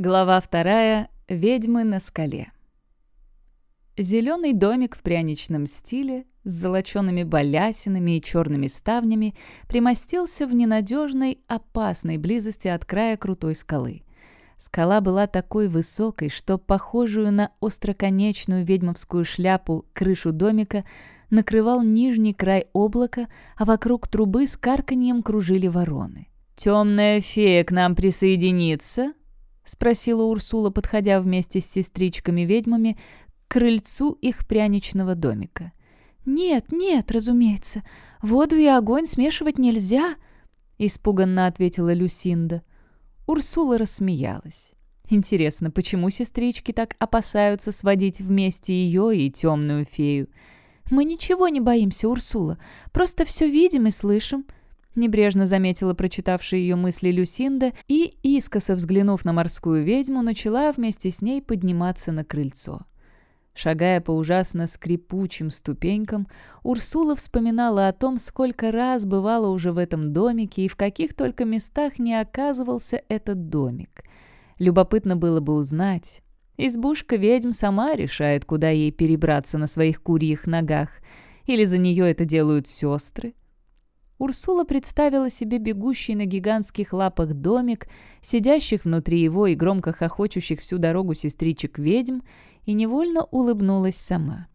Глава вторая. Ведьмы на скале. Зеленый домик в пряничном стиле с золочеными балясинами и черными ставнями примостился в ненадежной, опасной близости от края крутой скалы. Скала была такой высокой, что похожую на остроконечную ведьмовскую шляпу крышу домика накрывал нижний край облака, а вокруг трубы с карканьем кружили вороны. «Темная фея к нам присоединится?» — спросила Урсула, подходя вместе с сестричками-ведьмами к крыльцу их пряничного домика. «Нет, нет, разумеется. Воду и огонь смешивать нельзя», — испуганно ответила Люсинда. Урсула рассмеялась. Интересно, почему сестрички так опасаются сводить вместе ее и темную фею? «Мы ничего не боимся, Урсула. Просто все видим и слышим. Небрежно заметила прочитавшая ее мысли Люсинда и, искоса взглянув на морскую ведьму, начала вместе с ней подниматься на крыльцо. Шагая по ужасно скрипучим ступенькам, Урсула вспоминала о том, сколько раз бывала уже в этом домике и в каких только местах не оказывался этот домик. Любопытно было бы узнать. Избушка ведьм сама решает, куда ей перебраться на своих курьих ногах. Или за нее это делают сестры. Урсула представила себе бегущий на гигантских лапах домик, сидящих внутри его и громко хохочущих всю дорогу сестричек-ведьм, и невольно улыбнулась сама.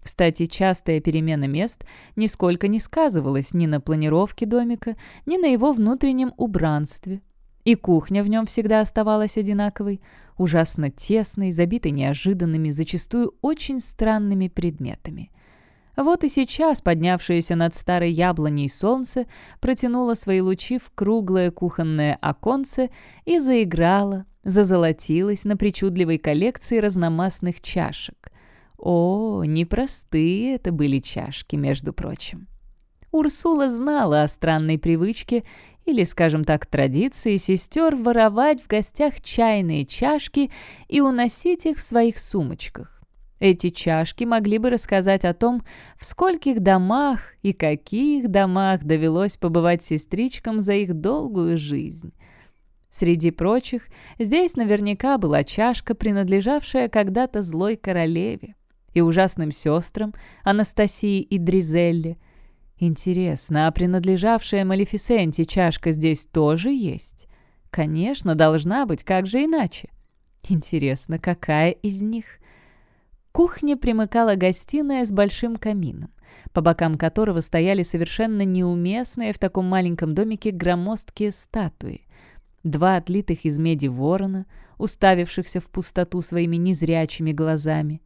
Кстати, частая перемена мест нисколько не сказывалась ни на планировке домика, ни на его внутреннем убранстве. И кухня в нем всегда оставалась одинаковой, ужасно тесной, забитой неожиданными, зачастую очень странными предметами – вот и сейчас поднявшееся над старой яблоней солнце протянуло свои лучи в круглое кухонное оконце и заиграло, зазолотилось на причудливой коллекции разномастных чашек. О, непростые это были чашки, между прочим. Урсула знала о странной привычке или, скажем так, традиции сестер воровать в гостях чайные чашки и уносить их в своих сумочках. Эти чашки могли бы рассказать о том, в скольких домах и каких домах довелось побывать сестричкам за их долгую жизнь. Среди прочих, здесь наверняка была чашка, принадлежавшая когда-то злой королеве и ужасным сестрам Анастасии и Дризелле. Интересно, а принадлежавшая Малефисенте чашка здесь тоже есть? Конечно, должна быть, как же иначе? Интересно, какая из них? Кухне примыкала гостиная с большим камином, по бокам которого стояли совершенно неуместные в таком маленьком домике громоздкие статуи. Два отлитых из меди ворона, уставившихся в пустоту своими незрячими глазами.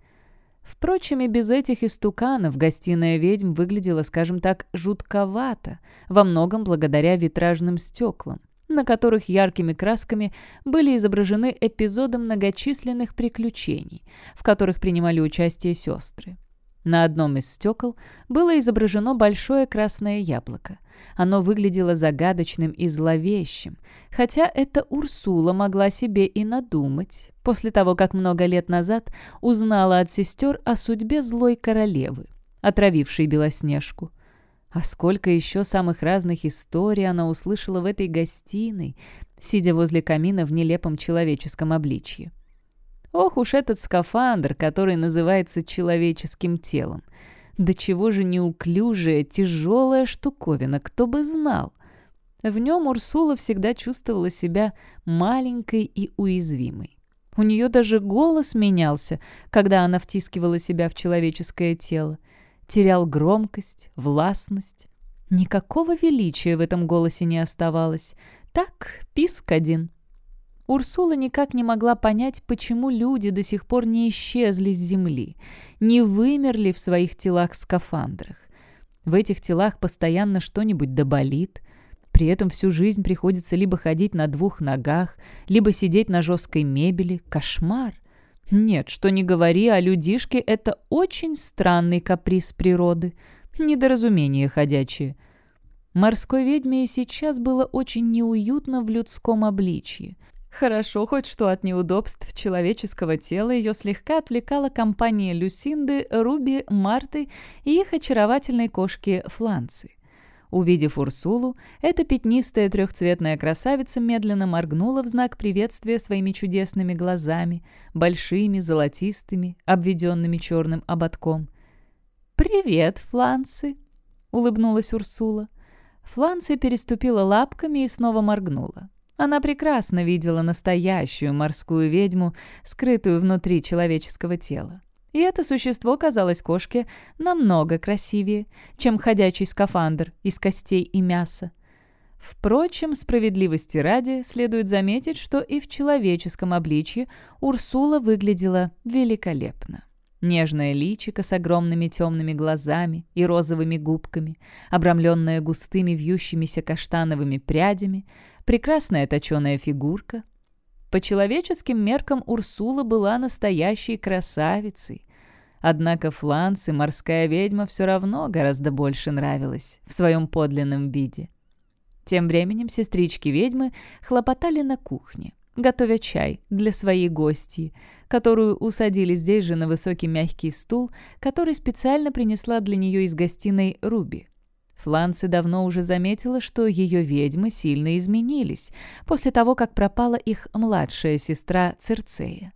Впрочем, и без этих истуканов гостиная ведьм выглядела, скажем так, жутковато, во многом благодаря витражным стеклам на которых яркими красками были изображены эпизоды многочисленных приключений, в которых принимали участие сестры. На одном из стекол было изображено большое красное яблоко. Оно выглядело загадочным и зловещим, хотя это Урсула могла себе и надумать, после того, как много лет назад узнала от сестер о судьбе злой королевы, отравившей Белоснежку. А сколько еще самых разных историй она услышала в этой гостиной, сидя возле камина в нелепом человеческом обличье. Ох уж этот скафандр, который называется человеческим телом. Да чего же неуклюжая, тяжелая штуковина, кто бы знал. В нем Урсула всегда чувствовала себя маленькой и уязвимой. У нее даже голос менялся, когда она втискивала себя в человеческое тело терял громкость, властность. Никакого величия в этом голосе не оставалось. Так, писк один. Урсула никак не могла понять, почему люди до сих пор не исчезли с земли, не вымерли в своих телах-скафандрах. В этих телах постоянно что-нибудь доболит, при этом всю жизнь приходится либо ходить на двух ногах, либо сидеть на жесткой мебели. Кошмар! Нет, что не говори, а людишки — это очень странный каприз природы. Недоразумение ходячее. Морской ведьме и сейчас было очень неуютно в людском обличье. Хорошо хоть что от неудобств человеческого тела ее слегка отвлекала компания Люсинды, Руби, Марты и их очаровательной кошки Фланцы. Увидев Урсулу, эта пятнистая трехцветная красавица медленно моргнула в знак приветствия своими чудесными глазами, большими, золотистыми, обведенными черным ободком. «Привет, Фланцы!» — улыбнулась Урсула. Фланция переступила лапками и снова моргнула. Она прекрасно видела настоящую морскую ведьму, скрытую внутри человеческого тела. И это существо казалось кошке намного красивее, чем ходячий скафандр из костей и мяса. Впрочем, справедливости ради, следует заметить, что и в человеческом обличье Урсула выглядела великолепно. Нежное личико с огромными темными глазами и розовыми губками, обрамленное густыми вьющимися каштановыми прядями, прекрасная точеная фигурка, по человеческим меркам Урсула была настоящей красавицей. Однако Фланс и морская ведьма все равно гораздо больше нравилась в своем подлинном виде. Тем временем сестрички-ведьмы хлопотали на кухне, готовя чай для своей гости, которую усадили здесь же на высокий мягкий стул, который специально принесла для нее из гостиной Руби. Фланси давно уже заметила, что ее ведьмы сильно изменились после того, как пропала их младшая сестра Церцея.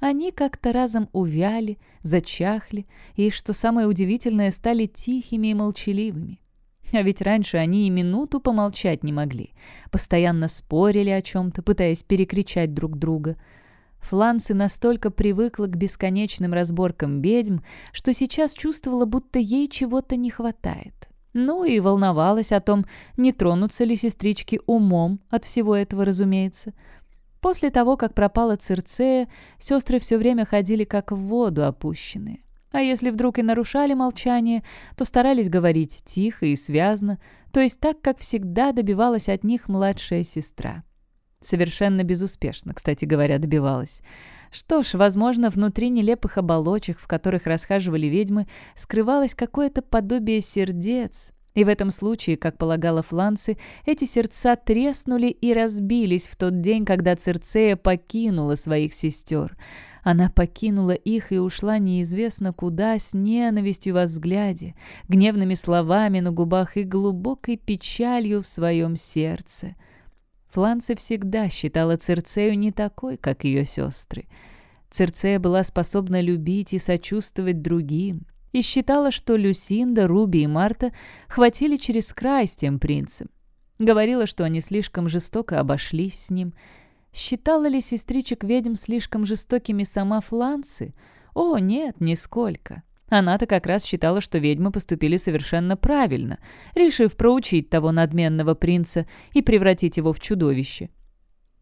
Они как-то разом увяли, зачахли и, что самое удивительное, стали тихими и молчаливыми. А ведь раньше они и минуту помолчать не могли. Постоянно спорили о чем-то, пытаясь перекричать друг друга. Фланси настолько привыкла к бесконечным разборкам ведьм, что сейчас чувствовала, будто ей чего-то не хватает. Ну и волновалась о том, не тронутся ли сестрички умом от всего этого, разумеется. После того, как пропала Цирцея, сестры все время ходили как в воду опущенные. А если вдруг и нарушали молчание, то старались говорить тихо и связно, то есть так, как всегда добивалась от них младшая сестра. Совершенно безуспешно, кстати говоря, добивалась. Что ж, возможно, внутри нелепых оболочек, в которых расхаживали ведьмы, скрывалось какое-то подобие сердец. И в этом случае, как полагала Фланцы, эти сердца треснули и разбились в тот день, когда Церцея покинула своих сестер. Она покинула их и ушла неизвестно куда с ненавистью во взгляде, гневными словами на губах и глубокой печалью в своем сердце. Фланце всегда считала Церцею не такой, как ее сестры. Церцея была способна любить и сочувствовать другим, и считала, что Люсинда, Руби и Марта хватили через край с тем принцем. Говорила, что они слишком жестоко обошлись с ним. Считала ли сестричек-ведьм слишком жестокими сама Фланцы? О, нет, нисколько. Она-то как раз считала, что ведьмы поступили совершенно правильно, решив проучить того надменного принца и превратить его в чудовище.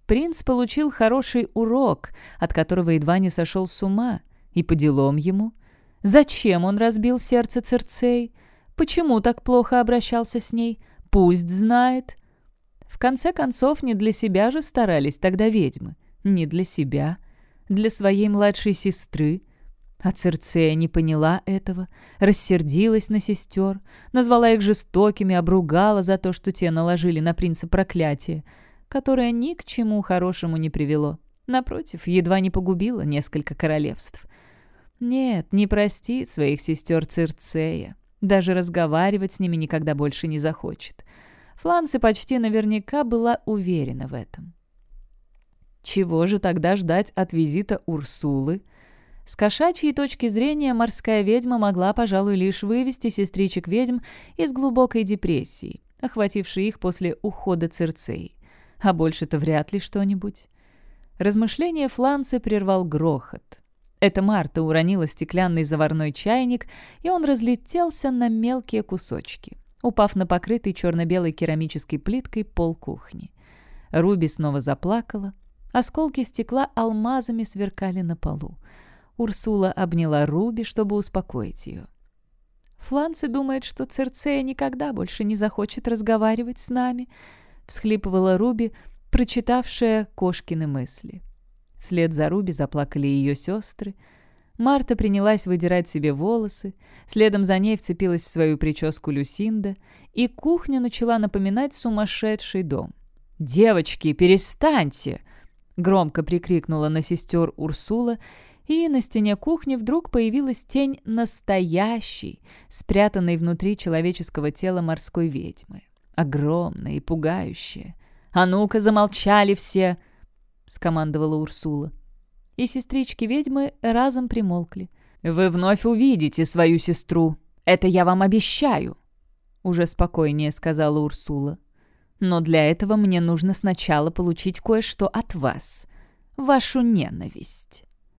Принц получил хороший урок, от которого едва не сошел с ума, и по делам ему. Зачем он разбил сердце Церцей? Почему так плохо обращался с ней? Пусть знает. В конце концов, не для себя же старались тогда ведьмы. Не для себя. Для своей младшей сестры — а Церцея не поняла этого, рассердилась на сестер, назвала их жестокими, обругала за то, что те наложили на принца проклятие, которое ни к чему хорошему не привело. Напротив, едва не погубило несколько королевств. Нет, не простит своих сестер Церцея. Даже разговаривать с ними никогда больше не захочет. Флансы почти наверняка была уверена в этом. Чего же тогда ждать от визита Урсулы – с кошачьей точки зрения морская ведьма могла, пожалуй, лишь вывести сестричек-ведьм из глубокой депрессии, охватившей их после ухода Церцеи. А больше-то вряд ли что-нибудь. Размышление Фланцы прервал грохот. Это Марта уронила стеклянный заварной чайник, и он разлетелся на мелкие кусочки, упав на покрытый черно-белой керамической плиткой пол кухни. Руби снова заплакала. Осколки стекла алмазами сверкали на полу. Урсула обняла Руби, чтобы успокоить ее. «Фланци думает, что Церцея никогда больше не захочет разговаривать с нами», — всхлипывала Руби, прочитавшая кошкины мысли. Вслед за Руби заплакали ее сестры. Марта принялась выдирать себе волосы, следом за ней вцепилась в свою прическу Люсинда, и кухня начала напоминать сумасшедший дом. «Девочки, перестаньте!» — громко прикрикнула на сестер Урсула и на стене кухни вдруг появилась тень настоящей, спрятанной внутри человеческого тела морской ведьмы. Огромная и пугающая. «А ну-ка, замолчали все!» — скомандовала Урсула. И сестрички-ведьмы разом примолкли. «Вы вновь увидите свою сестру. Это я вам обещаю!» Уже спокойнее сказала Урсула. «Но для этого мне нужно сначала получить кое-что от вас. Вашу ненависть».